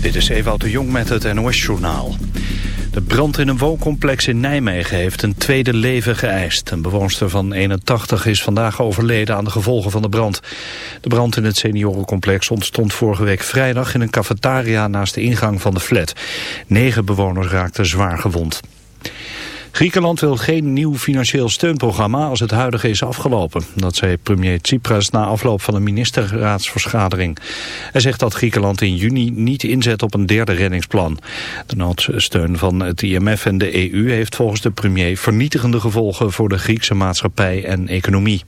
Dit is Ewout de Jong met het NOS-journaal. De brand in een wooncomplex in Nijmegen heeft een tweede leven geëist. Een bewoonster van 81 is vandaag overleden aan de gevolgen van de brand. De brand in het seniorencomplex ontstond vorige week vrijdag... in een cafetaria naast de ingang van de flat. Negen bewoners raakten zwaar gewond. Griekenland wil geen nieuw financieel steunprogramma als het huidige is afgelopen. Dat zei premier Tsipras na afloop van een ministerraadsvergadering. Hij zegt dat Griekenland in juni niet inzet op een derde reddingsplan. De noodsteun van het IMF en de EU heeft volgens de premier vernietigende gevolgen voor de Griekse maatschappij en economie.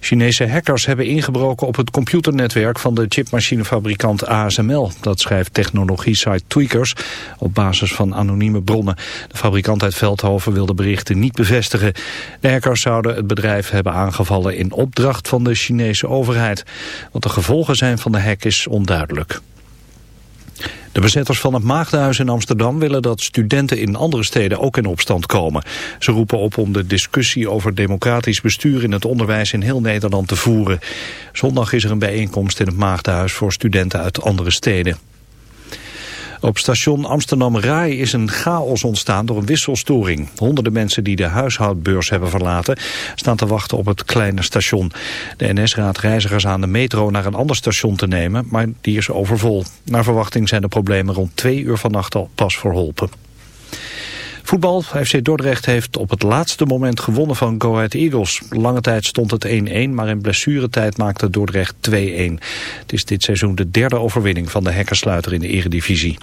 Chinese hackers hebben ingebroken op het computernetwerk van de chipmachinefabrikant ASML. Dat schrijft technologie-site Tweakers op basis van anonieme bronnen. De fabrikant uit Veldhoven wil de berichten niet bevestigen. De hackers zouden het bedrijf hebben aangevallen in opdracht van de Chinese overheid. Wat de gevolgen zijn van de hack is onduidelijk. De bezetters van het Maagdenhuis in Amsterdam willen dat studenten in andere steden ook in opstand komen. Ze roepen op om de discussie over democratisch bestuur in het onderwijs in heel Nederland te voeren. Zondag is er een bijeenkomst in het Maagdenhuis voor studenten uit andere steden. Op station Amsterdam-Rai is een chaos ontstaan door een wisselstoring. Honderden mensen die de huishoudbeurs hebben verlaten... staan te wachten op het kleine station. De NS raadt reizigers aan de metro naar een ander station te nemen... maar die is overvol. Naar verwachting zijn de problemen rond twee uur vannacht al pas verholpen. Voetbal, FC Dordrecht heeft op het laatste moment gewonnen van Go Ahead Eagles. Lange tijd stond het 1-1, maar in blessuretijd maakte Dordrecht 2-1. Het is dit seizoen de derde overwinning van de hekkersluiter in de eredivisie.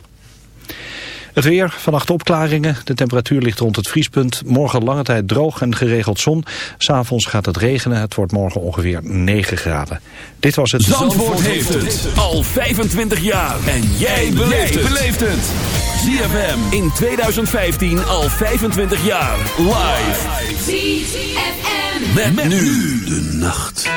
Het weer, vannacht opklaringen. De temperatuur ligt rond het vriespunt. Morgen lange tijd droog en geregeld zon. S'avonds gaat het regenen. Het wordt morgen ongeveer 9 graden. Dit was het... Zandvoort, heeft het al 25 jaar. En jij beleeft het. ZFM in 2015 al 25 jaar. Live. ZFM. met nu de nacht.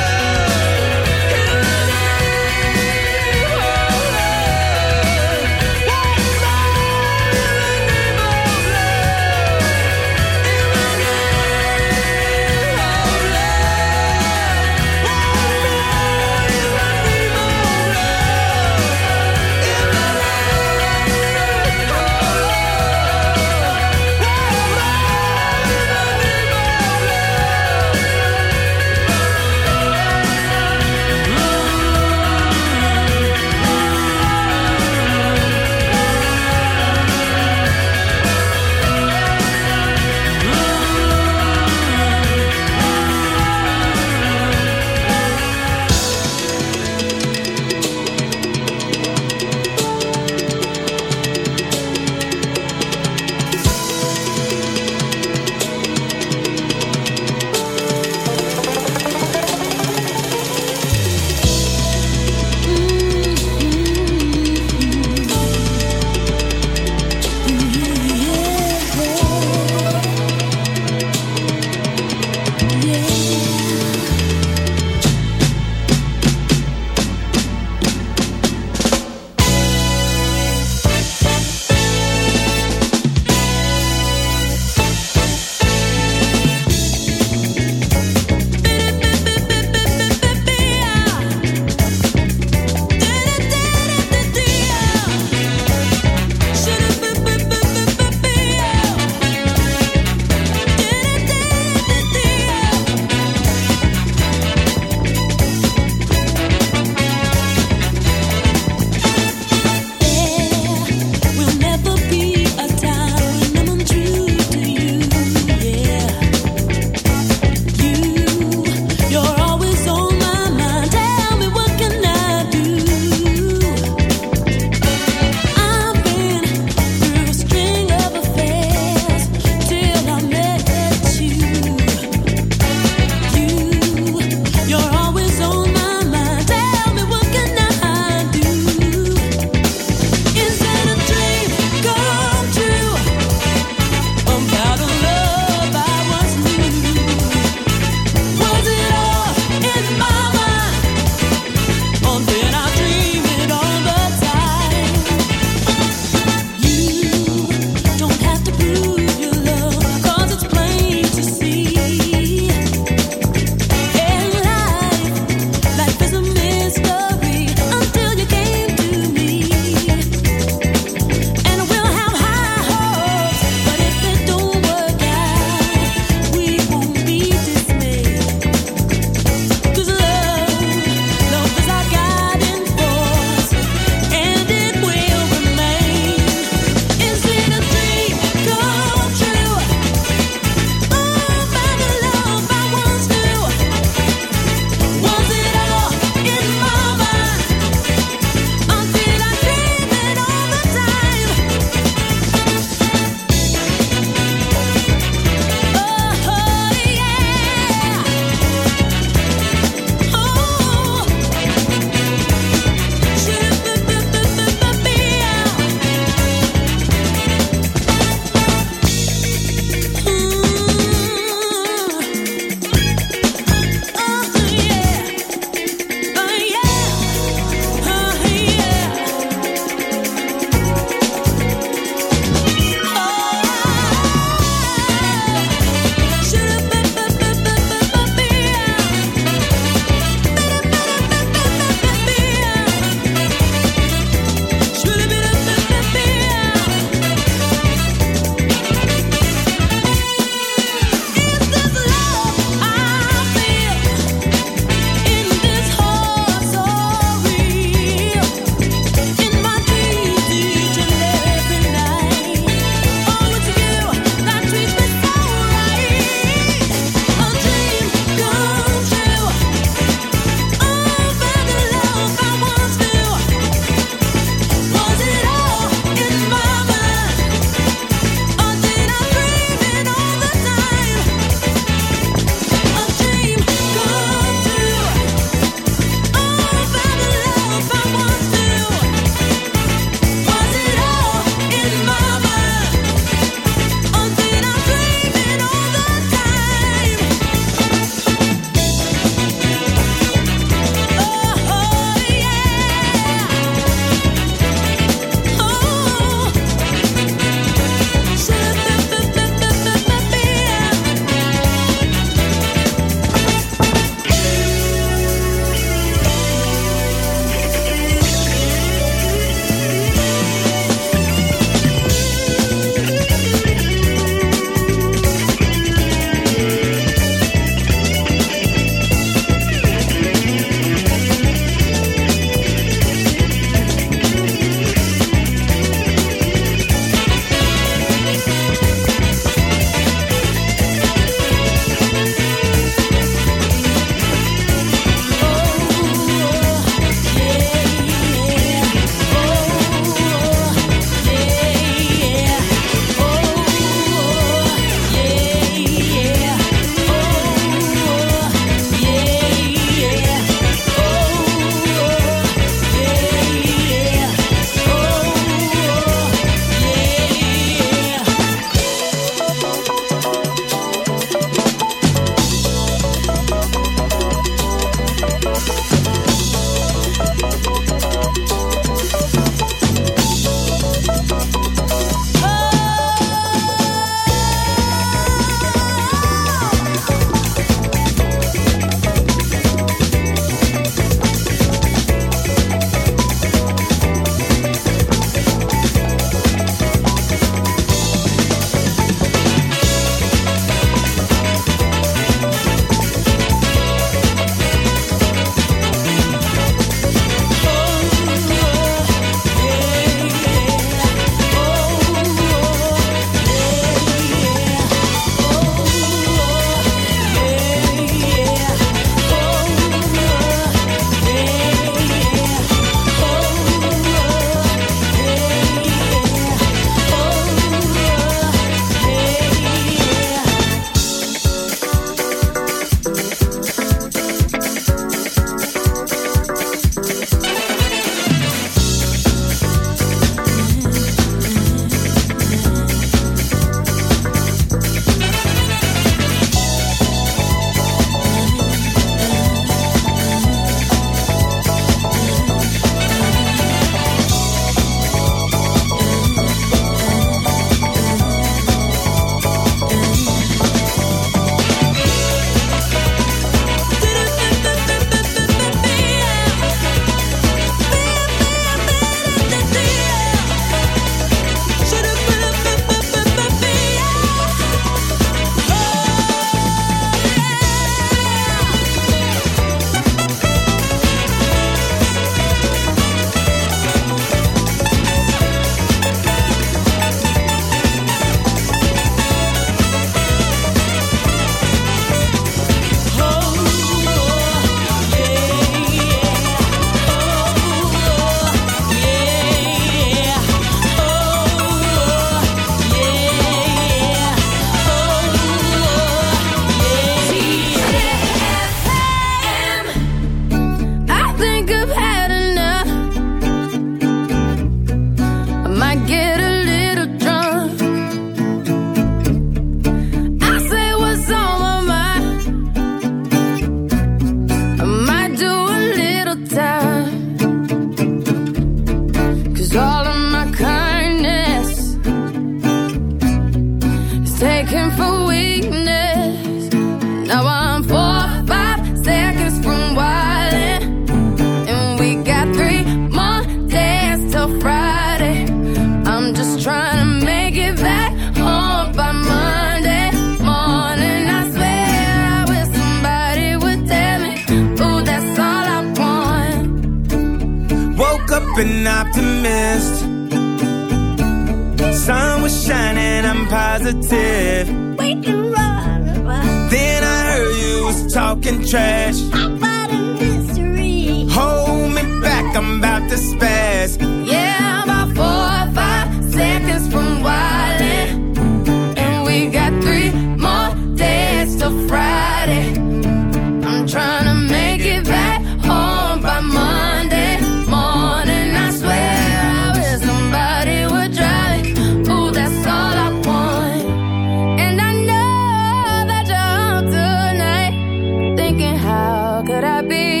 happy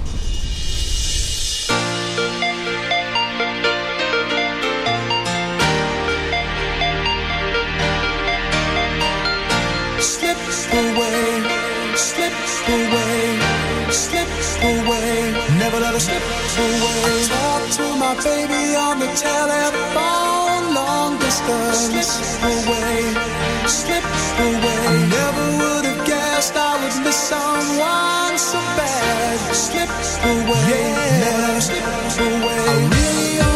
away. Talk to my baby on the telephone, long distance. Slip away, slip away. I never would have guessed I would miss someone so bad. Slip away, yeah. slip away.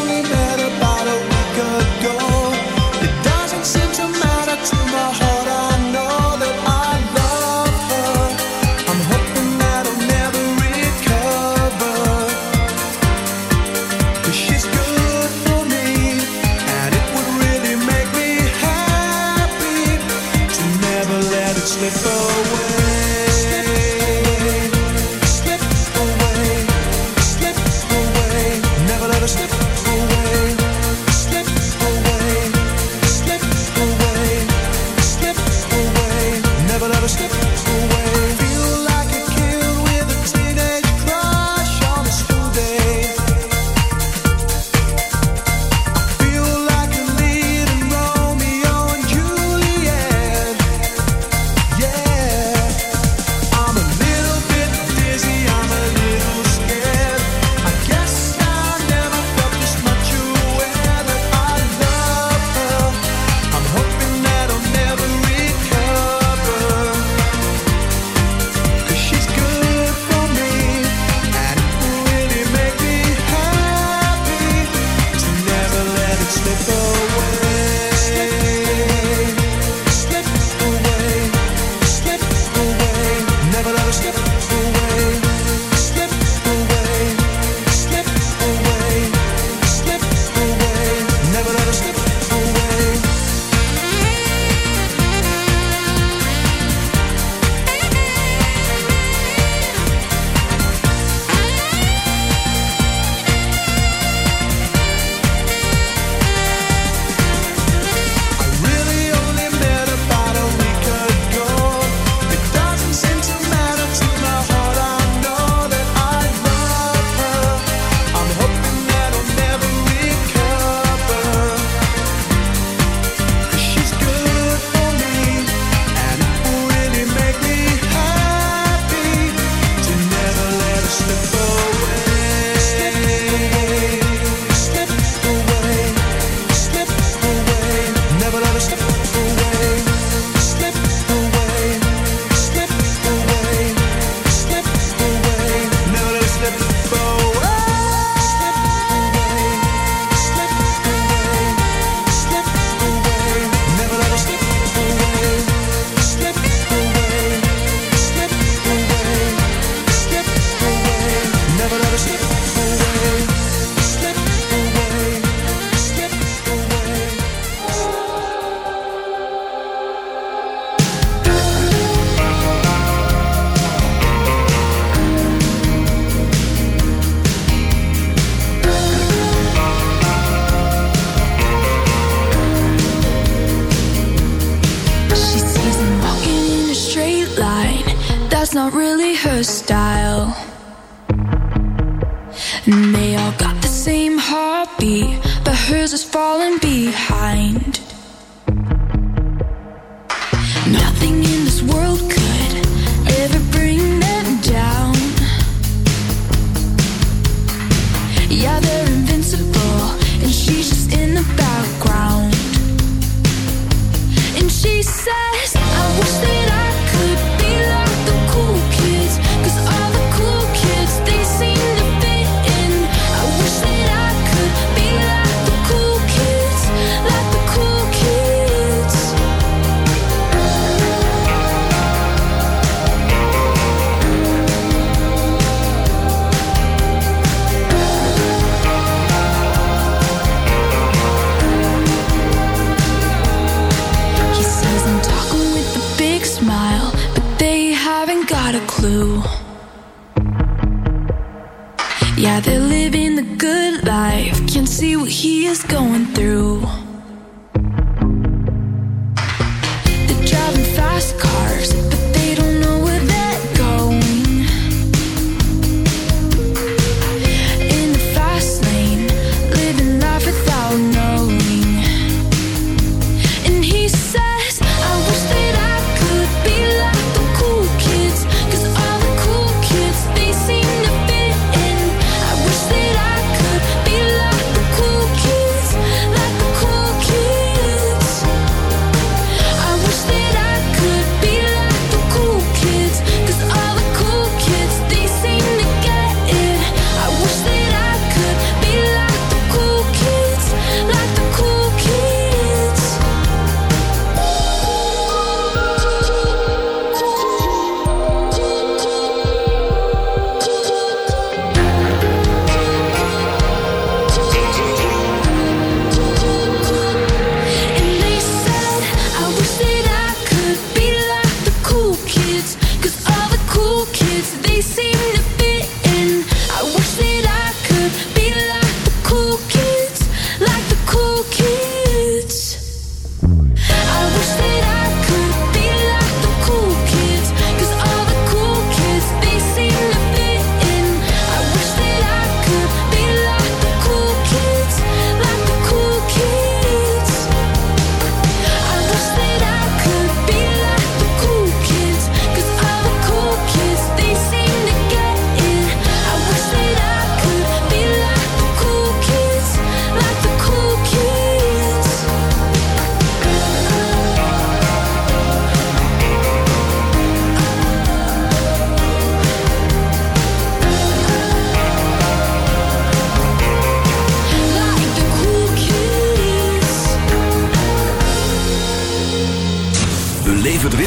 just call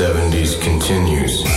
70s continues.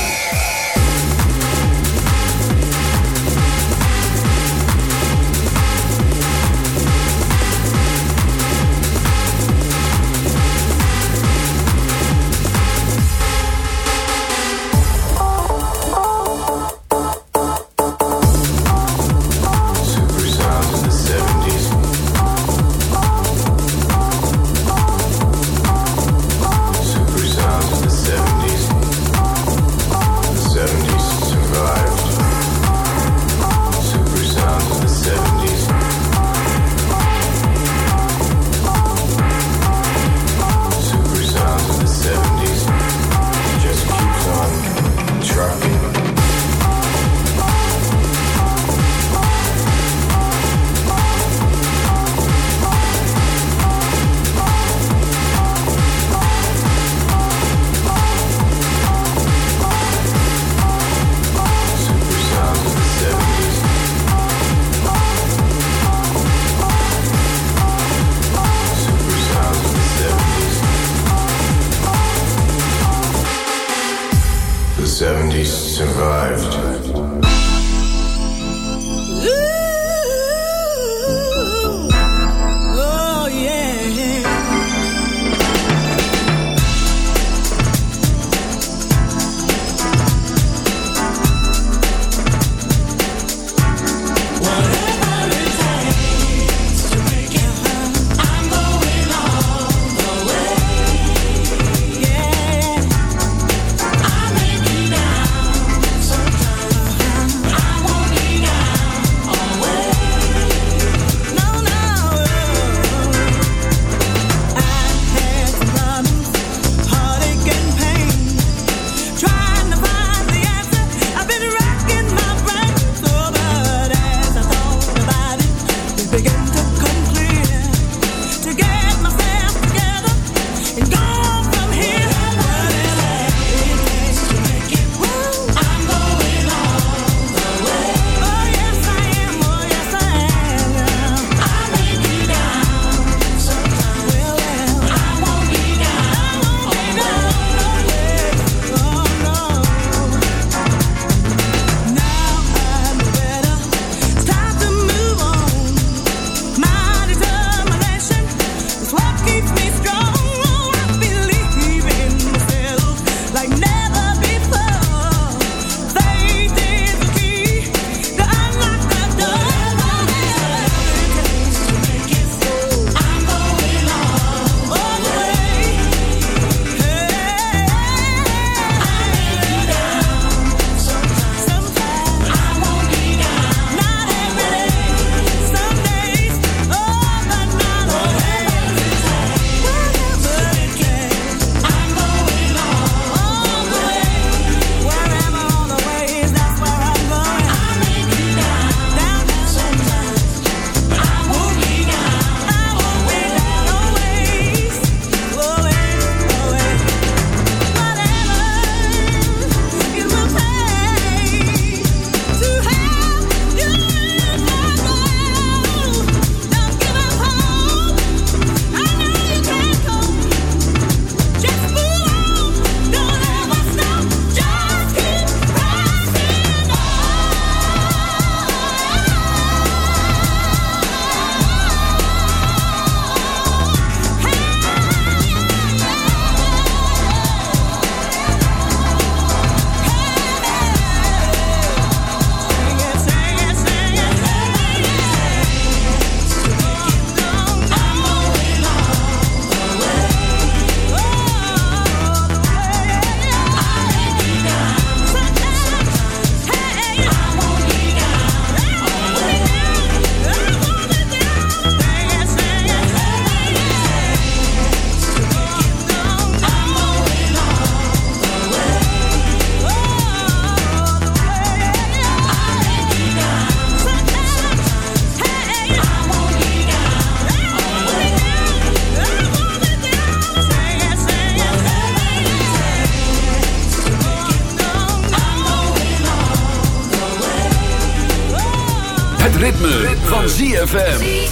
ZFM.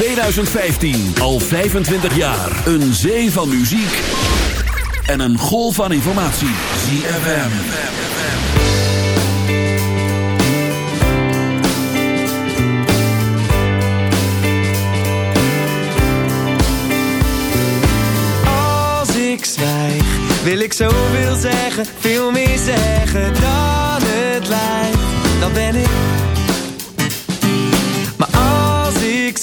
2015. Al 25 jaar. Een zee van muziek. En een golf van informatie. ZFM. Als ik zwijg, wil ik zoveel zeggen, veel meer zeggen dan het lijkt. Dan ben ik.